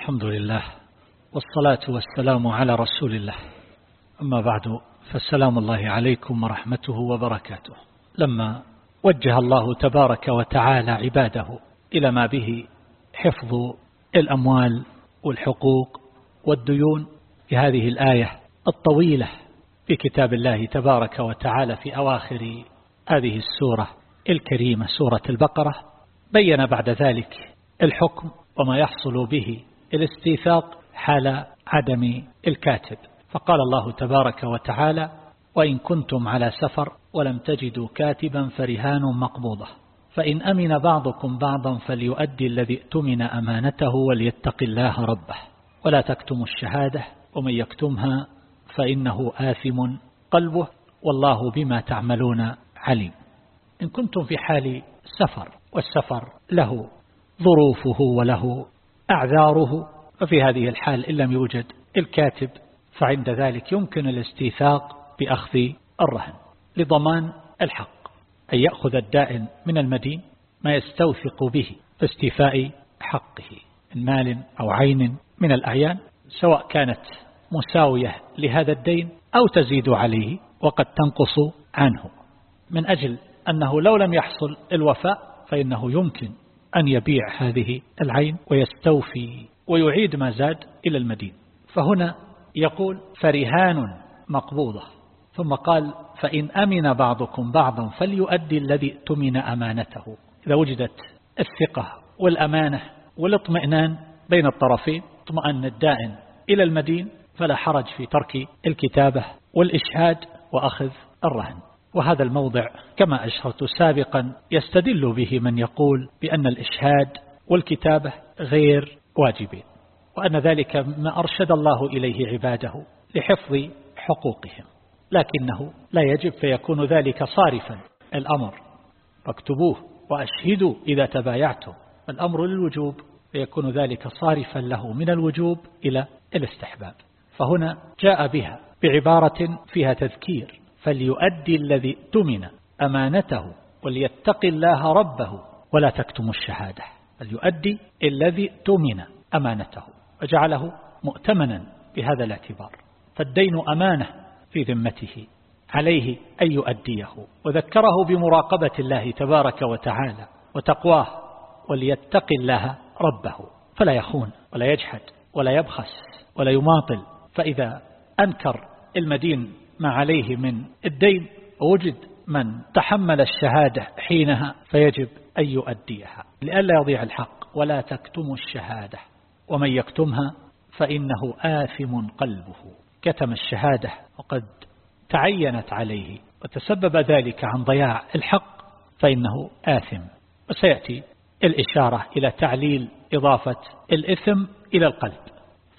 الحمد لله والصلاة والسلام على رسول الله. أما بعد فالسلام الله عليكم ورحمته وبركاته. لما وجه الله تبارك وتعالى عباده إلى ما به حفظ الأموال والحقوق والديون في هذه الآية الطويلة في كتاب الله تبارك وتعالى في أواخر هذه السورة الكريمة سورة البقرة بين بعد ذلك الحكم وما يحصل به الاستيثاق حال عدم الكاتب. فقال الله تبارك وتعالى وإن كنتم على سفر ولم تجدوا كاتبا فرهان مقبوضة. فإن أمن بعضكم بعضا فليؤدي الذي ائتمن أمانته وليتق الله ربه. ولا تكتموا الشهادة ومن يكتمها فإنه آثم قلبه والله بما تعملون عليم. إن كنتم في حال سفر والسفر له ظروفه وله أعذاره. ففي هذه الحال إن لم يوجد الكاتب فعند ذلك يمكن الاستيثاق بأخذ الرهن لضمان الحق أن يأخذ الدائن من المدين ما يستوثق به استيفاء حقه من مال أو عين من الأعيان سواء كانت مساوية لهذا الدين أو تزيد عليه وقد تنقص عنه. من أجل أنه لو لم يحصل الوفاء فإنه يمكن أن يبيع هذه العين ويستوفي ويعيد ما زاد إلى المدين. فهنا يقول فرهان مقبوضة. ثم قال فإن أمن بعضكم بعضا فليؤدي الذي اؤتمن أمانته. إذا وجدت الثقة والأمانة والاطمئنان بين الطرفين اطمأن الدائن إلى المدين فلا حرج في ترك الكتابة والإشهاد وأخذ الرهن. وهذا الموضع كما أشرت سابقا يستدل به من يقول بأن الإشهاد والكتابة غير واجبين وأن ذلك ما أرشد الله إليه عباده لحفظ حقوقهم لكنه لا يجب فيكون ذلك صارفا الأمر. فاكتبوه وأشهدوا إذا تبايعتم. الأمر للوجوب فيكون ذلك صارفا له من الوجوب إلى الاستحباب. فهنا جاء بها بعبارة فيها تذكير. فليؤدي الذي اؤتمن أمانته وليتق الله ربه ولا تكتم الشهادة. فليؤدي الذي اؤتمن أمانته وجعله مؤتمنا بهذا الاعتبار. فالدين أمانة في ذمته عليه أن يؤديه. وذكره بمراقبة الله تبارك وتعالى وتقواه وليتق الله ربه. فلا يخون ولا يجحد ولا يبخس ولا يماطل. فإذا أنكر المدين ما عليه من الدين ووجد من تحمل الشهادة حينها فيجب أن يؤديها. لئلا يضيع الحق ولا تكتم الشهادة ومن يكتمها فإنه آثم قلبه. كتم الشهادة وقد تعينت عليه وتسبب ذلك عن ضياع الحق فإنه آثم. وسيأتي الإشارة إلى تعليل إضافة الإثم إلى القلب.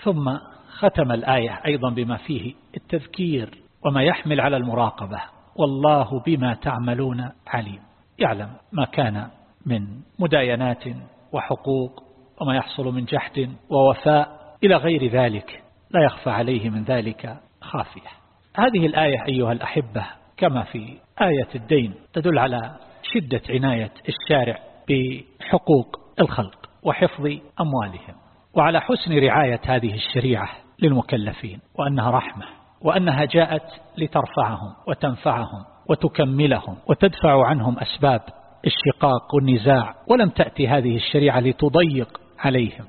ثم ختم الآية أيضا بما فيه التذكير. وما يحمل على المراقبة. والله بما تعملون عليم. يعلم ما كان من مداينات وحقوق وما يحصل من جحد ووفاء. إلى غير ذلك لا يخفى عليه من ذلك خافية. هذه الآية أيها الأحبة كما في آية الدين تدل على شدة عناية الشارع بحقوق الخلق وحفظ أموالهم. وعلى حسن رعاية هذه الشريعة للمكلفين وأنها رحمة. وأنها جاءت لترفعهم وتنفعهم وتكملهم وتدفع عنهم أسباب الشقاق والنزاع ولم تأتي هذه الشريعة لتضيق عليهم.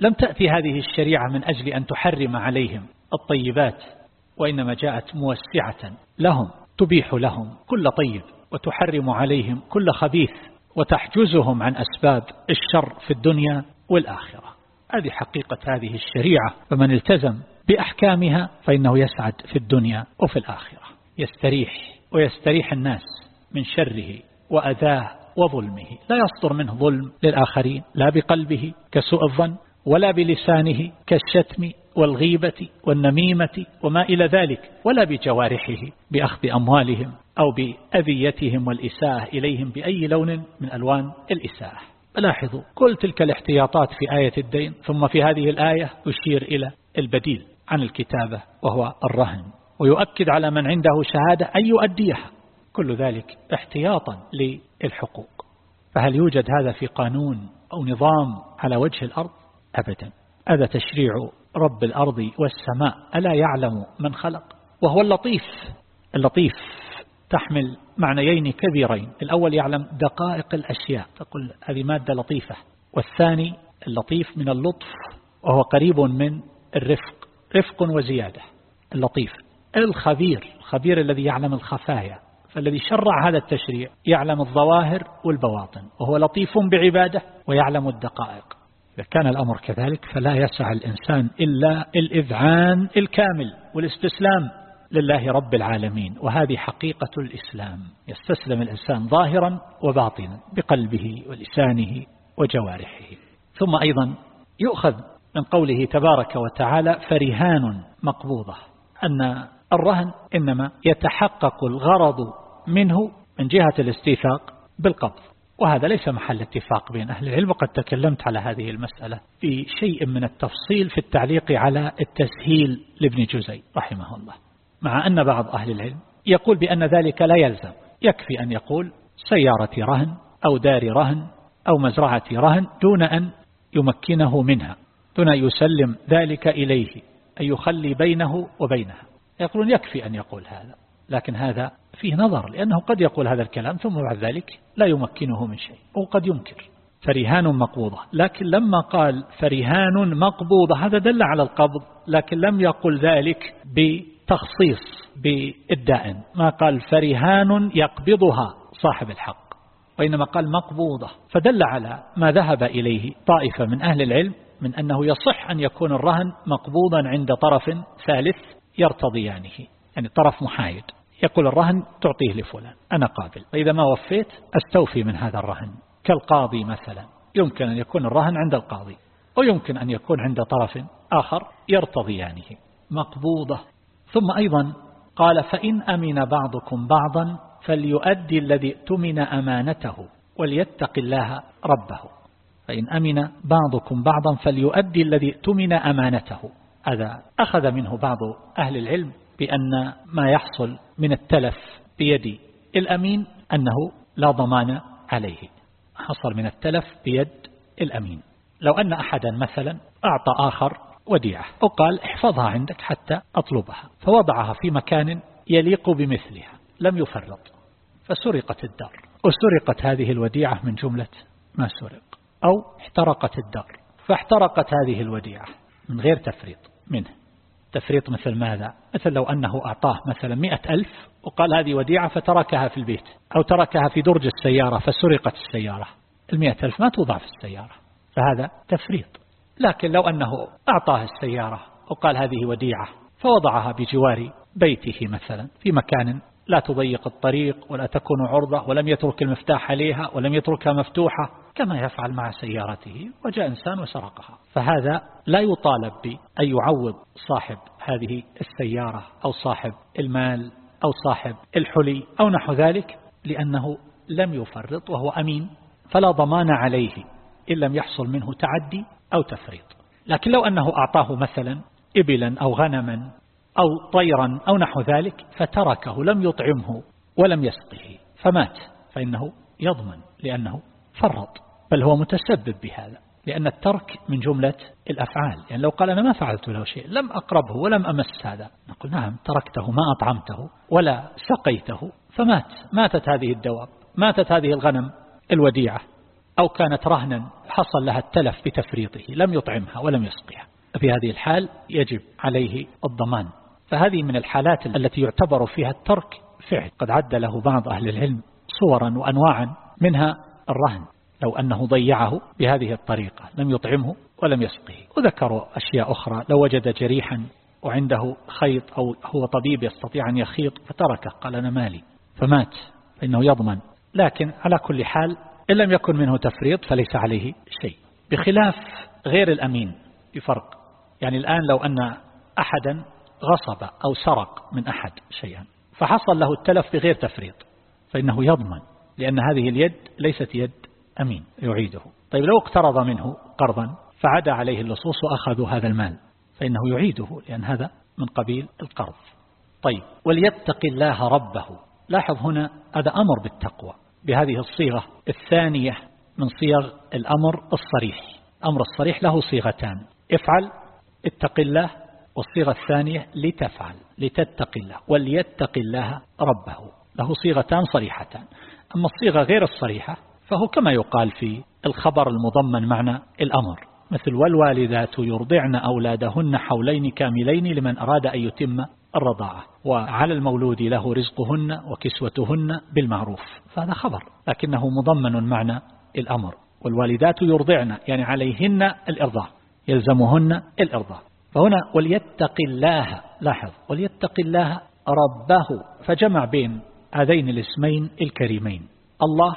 لم تأتي هذه الشريعة من أجل أن تحرم عليهم الطيبات وإنما جاءت موسعة لهم تبيح لهم كل طيب وتحرم عليهم كل خبيث وتحجزهم عن أسباب الشر في الدنيا والآخرة. هذه حقيقة هذه الشريعة فمن التزم بأحكامها فإنه يسعد في الدنيا وفي الآخرة. يستريح ويستريح الناس من شره وأذاه وظلمه. لا يصدر منه ظلم للآخرين لا بقلبه كسوء الظن ولا بلسانه كالشتم والغيبة والنميمة وما إلى ذلك ولا بجوارحه بأخذ أموالهم أو بأذيتهم والإساءة إليهم بأي لون من ألوان الإساءة. لاحظوا كل تلك الاحتياطات في آية الدين ثم في هذه الآية يشير إلى البديل. عن الكتابة وهو الرهن ويؤكد على من عنده شهادة أن يؤديها. كل ذلك احتياطا للحقوق. فهل يوجد هذا في قانون أو نظام على وجه الأرض؟ أبدا. هذا تشريع رب الأرض والسماء ألا يعلم من خلق؟ وهو اللطيف. اللطيف تحمل معنيين كبيرين. الأول يعلم دقائق الأشياء تقول هذه مادة لطيفة. والثاني اللطيف من اللطف وهو قريب من الرفق. رفق وزيادة اللطيف. الخبير الخبير الذي يعلم الخفايا فالذي شرع هذا التشريع يعلم الظواهر والبواطن وهو لطيف بعباده ويعلم الدقائق. إذا كان الأمر كذلك فلا يسع الإنسان إلا الإذعان الكامل والاستسلام لله رب العالمين. وهذه حقيقة الإسلام. يستسلم الإنسان ظاهرا وباطنا بقلبه ولسانه وجوارحه. ثم أيضا يؤخذ من قوله تبارك وتعالى فرهان مقبوضة أن الرهن إنما يتحقق الغرض منه من جهة الاستيثاق بالقبض وهذا ليس محل اتفاق بين أهل العلم وقد تكلمت على هذه المسألة في شيء من التفصيل في التعليق على التسهيل لابن جزي رحمه الله. مع أن بعض أهل العلم يقول بأن ذلك لا يلزم يكفي أن يقول سيارة رهن أو دار رهن أو مزرعة رهن دون أن يمكنه منها. دون يسلم ذلك إليه أن يخلي بينه وبينها. يقولون يكفي أن يقول هذا لكن هذا فيه نظر لأنه قد يقول هذا الكلام ثم بعد ذلك لا يمكنه من شيء أو قد ينكر. فرهان مقبوضة. لكن لما قال فرهان مقبوضة هذا دل على القبض لكن لم يقل ذلك بتخصيص بالدائن ما قال فرهان يقبضها صاحب الحق وإنما قال مقبوضة. فدل على ما ذهب إليه طائفة من أهل العلم من أنه يصح أن يكون الرهن مقبوضا عند طرف ثالث يرتضيانه يعني طرف محايد. يقول الرهن تعطيه لفلان أنا قابل. فإذا ما وفيت أستوفي من هذا الرهن كالقاضي مثلا. يمكن أن يكون الرهن عند القاضي ويمكن أن يكون عند طرف آخر يرتضيانه. مقبوضة. ثم أيضا قال فإن أمن بعضكم بعضا فليؤدي الذي اؤتمن أمانته وليتق الله ربه. فإن أمن بعضكم بعضا فليؤدي الذي اؤتمن أمانته. هذا أخذ منه بعض أهل العلم بأن ما يحصل من التلف بيد الأمين أنه لا ضمان عليه. حصل من التلف بيد الأمين. لو أن أحدا مثلا أعطى آخر وديعة وقال احفظها عندك حتى أطلبها فوضعها في مكان يليق بمثلها لم يفرط فسرقت الدار. وسرقت هذه الوديعة من جملة ما سرق. أو احترقت الدار. فاحترقت هذه الوديعة من غير تفريط منه. تفريط مثل ماذا؟ مثل لو أنه أعطاه مثلا مئة ألف وقال هذه وديعة فتركها في البيت أو تركها في درج السيارة فسرقت السيارة. المئة ألف ما توضع في السيارة. فهذا تفريط. لكن لو أنه أعطاه السيارة وقال هذه وديعة فوضعها بجوار بيته مثلا في مكان لا تضيق الطريق ولا تكون عرضة ولم يترك المفتاح عليها ولم يتركها مفتوحة كما يفعل مع سيارته. وجاء إنسان وسرقها. فهذا لا يطالب بأن يعوض صاحب هذه السيارة أو صاحب المال أو صاحب الحلي أو نحو ذلك لأنه لم يفرط وهو أمين. فلا ضمان عليه إن لم يحصل منه تعدي أو تفريط. لكن لو أنه أعطاه مثلا إبلا أو غنما أو طيرا أو نحو ذلك فتركه لم يطعمه ولم يسقه فمات فإنه يضمن لأنه فرط. بل هو متسبب بهذا لأن الترك من جملة الأفعال. يعني لو قال أنا ما فعلت له شيء لم أقربه ولم أمس هذا. نقول نعم تركته ما أطعمته ولا سقيته فمات. ماتت هذه الدواب ماتت هذه الغنم الوديعة أو كانت رهنا حصل لها التلف بتفريطه لم يطعمها ولم يسقيها في هذه الحال يجب عليه الضمان. فهذه من الحالات التي يعتبر فيها الترك فعل. قد عد له بعض أهل العلم صورا وأنواعا منها الرهن. لو أنه ضيعه بهذه الطريقة لم يطعمه ولم يسقه وذكروا أشياء أخرى. لو وجد جريحا وعنده خيط أو هو طبيب يستطيع أن يخيط فتركه. قال أنا مالي. فمات. فإنه يضمن. لكن على كل حال إن لم يكن منه تفريط فليس عليه شيء. بخلاف غير الأمين بفرق يعني الآن لو أن أحدا غصب أو سرق من أحد شيئا. فحصل له التلف بغير تفريط فإنه يضمن لأن هذه اليد ليست يد أمين يعيده. طيب لو اقترض منه قرضا فعدا عليه اللصوص وأخذوا هذا المال فإنه يعيده لأن هذا من قبيل القرض. طيب وليتق الله ربه. لاحظ هنا هذا أمر بالتقوى بهذه الصيغة الثانية من صيغ الأمر الصريح. أمر الصريح له صيغتان افعل اتق الله والصيغة الثانية لتفعل لتتق الله وليتق الله ربه. له صيغتان صريحتان. أما الصيغة غير الصريحة فهو كما يقال في الخبر المضمن معنى الأمر. مثل والوالدات يرضعن أولادهن حولين كاملين لمن أراد أن يتم الرضاعة وعلى المولود له رزقهن وكسوتهن بالمعروف. فهذا خبر لكنه مضمن معنى الأمر. والوالدات يرضعن يعني عليهن الإرضاء يلزمهن الإرضاء فهنا وليتق الله لاحظ وليتق الله ربه فجمع بين هذين الاسمين الكريمين الله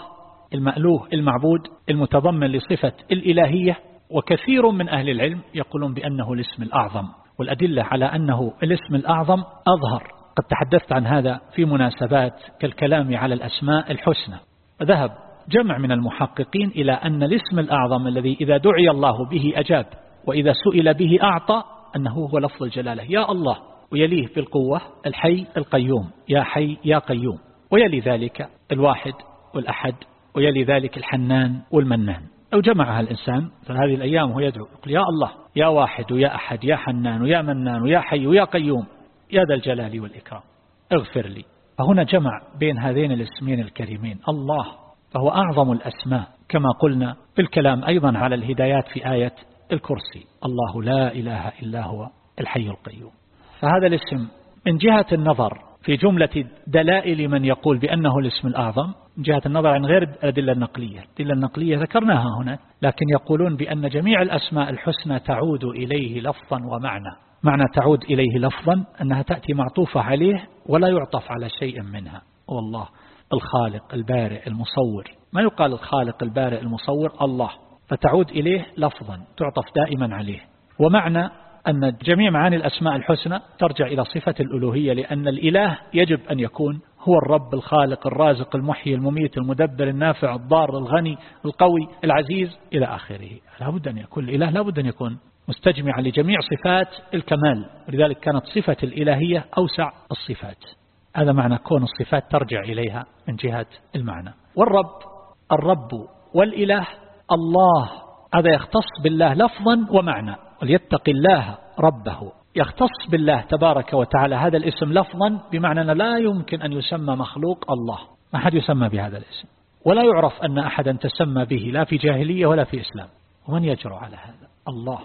المألوه المعبود المتضمن لصفة الإلهية وكثير من أهل العلم يقولون بأنه الاسم الأعظم والأدلة على أنه الاسم الأعظم أظهر. قد تحدثت عن هذا في مناسبات كالكلام على الأسماء الحسنى. ذهب جمع من المحققين إلى أن الاسم الأعظم الذي إذا دعي الله به أجاب وإذا سئل به أعطى أنه هو لفظ الجلالة. يا الله ويليه بالقوة الحي القيوم. يا حي يا قيوم. ويلي ذلك الواحد والأحد ويلي ذلك الحنان والمنان. لو جمعها الإنسان في هذه الأيام وهو يدعو يقول يا الله يا واحد ويا أحد يا حنان ويا منان ويا حي ويا قيوم يا ذا الجلال والإكرام. اغفر لي. فهنا جمع بين هذين الاسمين الكريمين. الله فهو أعظم الأسماء كما قلنا في الكلام أيضا على الهدايات في آية الكرسي. الله لا إله إلا هو الحي القيوم. فهذا الاسم من جهة النظر في جملة دلائل من يقول بأنه الاسم الأعظم من جهة النظر عن غير الأدلة النقلية. الأدلة النقلية ذكرناها هنا لكن يقولون بأن جميع الأسماء الحسنى تعود إليه لفظا ومعنى. معنى تعود إليه لفظا أنها تأتي معطوفة عليه ولا يعطف على شيء منها. والله الخالق البارئ المصور. ما يقال الخالق البارئ المصور؟ الله. فتعود إليه لفظا تعطف دائما عليه. ومعنى أن جميع معاني الأسماء الحسنى ترجع إلى صفة الألوهية لأن الإله يجب أن يكون هو الرب الخالق الرازق المحيي المميت المدبر النافع الضار الغني القوي العزيز إلى آخره. لابد أن يكون الإله لابد أن يكون مستجمعا لجميع صفات الكمال. ولذلك كانت صفة الإلهية أوسع الصفات. هذا معنى كون الصفات ترجع إليها من جهة المعنى. والرب الرب والإله الله. هذا يختص بالله لفظا ومعنى. وليتق الله ربه. يختص بالله تبارك وتعالى هذا الاسم لفظا بمعنى أن لا يمكن أن يسمى مخلوق الله. ما حد يسمى بهذا الاسم. ولا يعرف أن أحدا تسمى به لا في جاهلية ولا في إسلام. ومن يجرؤ على هذا؟ الله.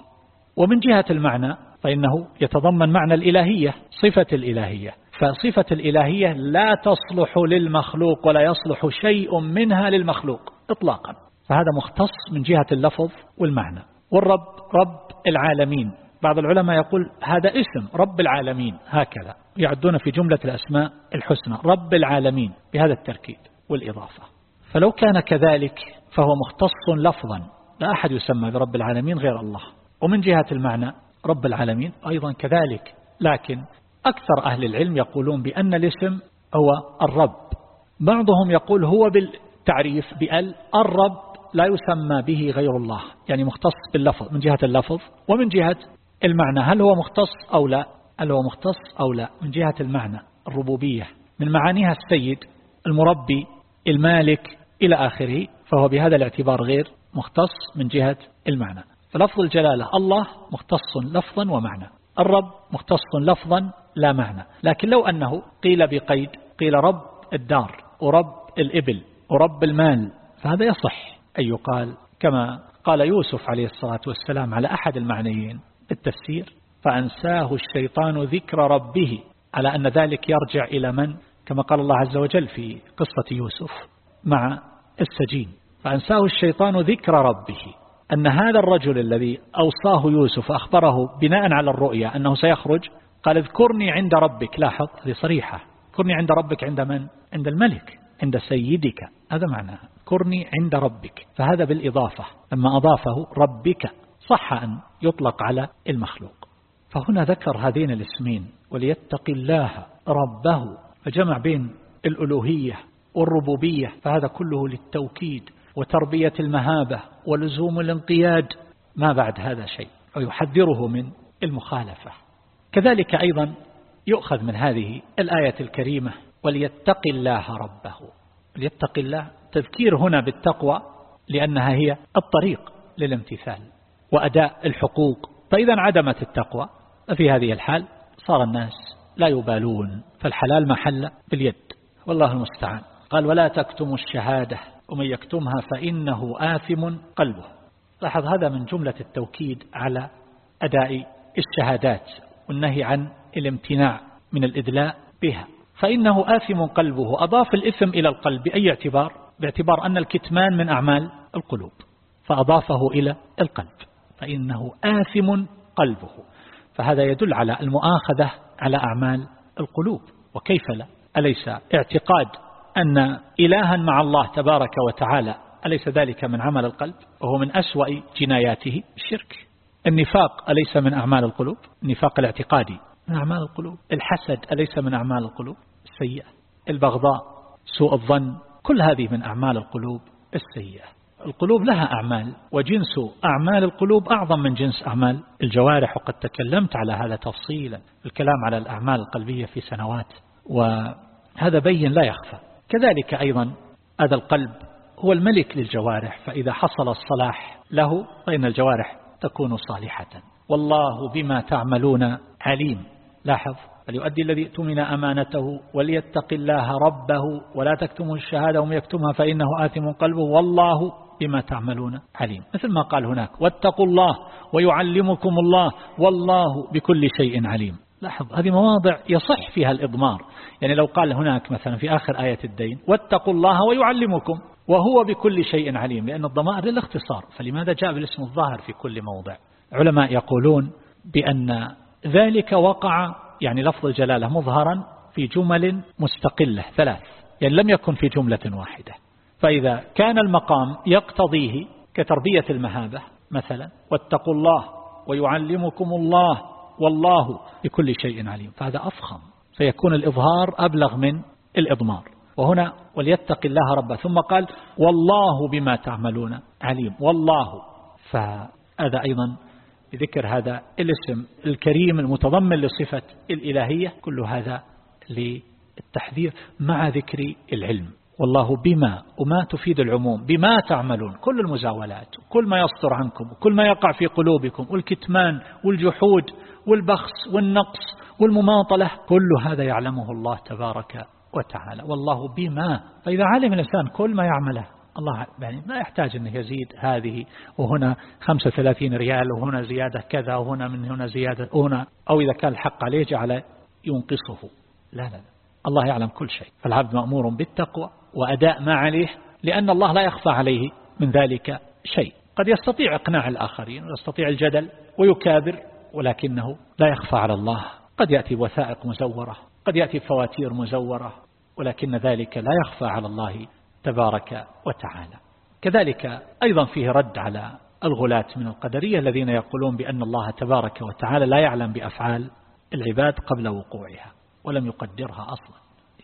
ومن جهة المعنى فإنه يتضمن معنى الإلهية صفة الإلهية. فصفة الإلهية لا تصلح للمخلوق ولا يصلح شيء منها للمخلوق إطلاقا. فهذا مختص من جهة اللفظ والمعنى. والرب رب العالمين. بعض العلماء يقول هذا اسم رب العالمين. هكذا. يعدون في جملة الأسماء الحسنى. رب العالمين. بهذا التركيب والإضافة. فلو كان كذلك فهو مختص لفظا. لا أحد يسمى برب العالمين غير الله. ومن جهة المعنى رب العالمين أيضا كذلك. لكن أكثر أهل العلم يقولون بأن الاسم هو الرب. بعضهم يقول هو بالتعريف بأل الرب لا يسمى به غير الله. يعني مختص باللفظ من جهة اللفظ ومن جهة المعنى. هل هو مختص أو لا؟ هل هو مختص أو لا؟ من جهة المعنى الربوبية. من معانيها السيد المربي المالك إلى آخره فهو بهذا الاعتبار غير مختص من جهة المعنى. فلفظ الجلالة الله مختص لفظا ومعنى. الرب مختص لفظا لا معنى. لكن لو أنه قيل بقيد قيل رب الدار ورب الإبل ورب المال فهذا يصح. أن يقال كما قال يوسف عليه الصلاة والسلام على أحد المعنيين التفسير فأنساه الشيطان ذكر ربه. على أن ذلك يرجع إلى من؟ كما قال الله عز وجل في قصة يوسف مع السجين فأنساه الشيطان ذكر ربه. أن هذا الرجل الذي أوصاه يوسف أخبره بناء على الرؤيا أنه سيخرج قال اذكرني عند ربك. لاحظ هذه صريحة. اذكرني عند ربك عند من؟ عند الملك. عند سيدك. هذا معناها اذكرني عند ربك. فهذا بالإضافة. لما أضافه ربك صح أن يطلق على المخلوق. فهنا ذكر هذين الاسمين وليتق الله ربه. فجمع بين الألوهية والربوبية فهذا كله للتوكيد وتربية المهابة ولزوم الانقياد. ما بعد هذا شيء ويحذره من المخالفة. كذلك أيضا يؤخذ من هذه الآية الكريمة وليتق الله ربه. وليتق الله. تذكير هنا بالتقوى لأنها هي الطريق للامتثال وأداء الحقوق. فإذا انعدمت التقوى ففي هذه الحال صار الناس لا يبالون. فالحلال محل باليد. والله المستعان. قال ولا تكتموا الشهادة. ومن يكتمها فإنه آثم قلبه. لاحظ هذا من جملة التوكيد على أداء الشهادات والنهي عن الامتناع من الإدلاء بها. فإنه آثم قلبه. أضاف الإثم إلى القلب بأي اعتبار؟ باعتبار أن الكتمان من أعمال القلوب فأضافه إلى القلب. فإنه آثم قلبه. فهذا يدل على المؤاخذة على أعمال القلوب. وكيف لا؟ أليس اعتقاد أن إلها مع الله تبارك وتعالى أليس ذلك من عمل القلب؟ وهو من أسوأ جناياته الشرك. النفاق أليس من أعمال القلوب؟ النفاق الاعتقادي من أعمال القلوب. الحسد أليس من أعمال القلوب؟ السيئة البغضاء سوء الظن كل هذه من أعمال القلوب السيئة. القلوب لها أعمال وجنس أعمال القلوب أعظم من جنس أعمال الجوارح وقد تكلمت على هذا تفصيلا الكلام على الأعمال القلبية في سنوات وهذا بين لا يخفى. كذلك أيضا هذا القلب هو الملك للجوارح فإذا حصل الصلاح له فإن الجوارح تكون صالحة. والله بما تعملون عليم. لاحظ؟ فليؤدي الذي اؤتمن أمانته وليتق الله ربه ولا تكتموا الشهادة وم يكتمها فإنه آثم قلبه والله بما تعملون عليم. مثل ما قال هناك واتقوا الله ويعلمكم الله والله بكل شيء عليم. لاحظ هذه مواضع يصح فيها الإضمار. يعني لو قال هناك مثلا في آخر آية الدين واتقوا الله ويعلمكم وهو بكل شيء عليم لأن الضمائر للاختصار. فلماذا جاء بالاسم الظاهر في كل موضع؟ علماء يقولون بأن ذلك وقع يعني لفظ الجلالة مظهرا في جمل مستقلة ثلاث يعني لم يكن في جملة واحدة. فإذا كان المقام يقتضيه كتربية المهابة مثلا واتقوا الله ويعلمكم الله والله بكل شيء عليم فهذا أفخم فيكون الإظهار أبلغ من الإضمار. وهنا وليتق الله ربه ثم قال والله بما تعملون عليم والله فهذا أيضا بذكر هذا الاسم الكريم المتضمن لصفة الإلهية كل هذا للتحذير مع ذكر العلم. والله بما وما تفيد العموم بما تعملون كل المزاولات كل ما يصدر عنكم وكل ما يقع في قلوبكم والكتمان والجحود والبخس والنقص والمماطلة كل هذا يعلمه الله تبارك وتعالى. والله بما فإذا علم الإنسان كل ما يعمله الله يعني ما يحتاج أنه يزيد هذه وهنا 35 ريال وهنا زيادة كذا وهنا من هنا زيادة هنا. أو إذا كان الحق عليه جعل ينقصه. لا لا الله يعلم كل شيء. فالعبد مأمور بالتقوى وأداء ما عليه لأن الله لا يخفى عليه من ذلك شيء. قد يستطيع إقناع الآخرين ويستطيع الجدل ويكابر ولكنه لا يخفى على الله. قد يأتي بوثائق مزورة قد يأتي بفواتير مزورة ولكن ذلك لا يخفى على الله تبارك وتعالى. كذلك أيضا فيه رد على الغلاة من القدرية الذين يقولون بأن الله تبارك وتعالى لا يعلم بأفعال العباد قبل وقوعها ولم يقدرها أصلا.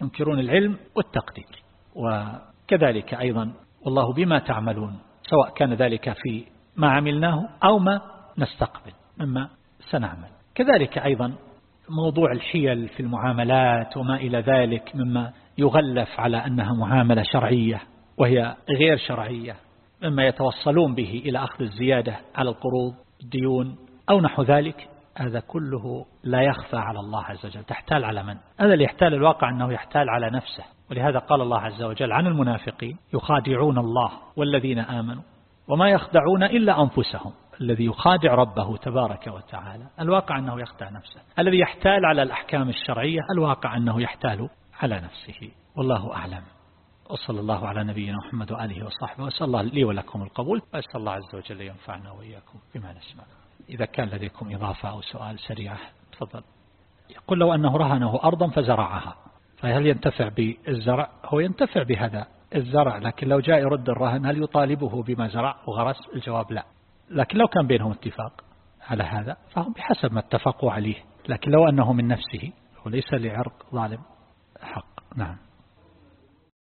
ينكرون العلم والتقدير. وكذلك أيضا والله بما تعملون سواء كان ذلك في ما عملناه أو ما نستقبل مما سنعمل. كذلك أيضا موضوع الحيل في المعاملات وما إلى ذلك مما يغلف على أنها معاملة شرعية وهي غير شرعية مما يتوصلون به إلى أخذ الزيادة على القروض الديون أو نحو ذلك. هذا كله لا يخفى على الله عز وجل تحتال على من؟ هذا اللي يحتال الواقع أنه يحتال على نفسه. ولهذا قال الله عز وجل عن المنافقين يخادعون الله والذين آمنوا وما يخدعون إلا أنفسهم. الذي يخادع ربه تبارك وتعالى الواقع أنه يخدع نفسه الذي يحتال على الأحكام الشرعية الواقع أنه يحتال على نفسه والله أعلم. وصلى الله على نبينا محمد وآله وصحبه وسأل الله لي ولكم القبول وأسأل الله عز وجل ينفعنا وإياكم بما نسمع. إذا كان لديكم إضافة أو سؤال سريع تفضل. يقول لو أنه رهنه أرضا فزرعها فهل ينتفع بالزرع؟ هو ينتفع بهذا الزرع لكن لو جاء يرد الرهن هل يطالبه بما زرع وغرس الجواب لا. لكن لو كان بينهم اتفاق على هذا فهم بحسب ما اتفقوا عليه لكن لو أنه من نفسه وليس لعرق ظالم حق. نعم.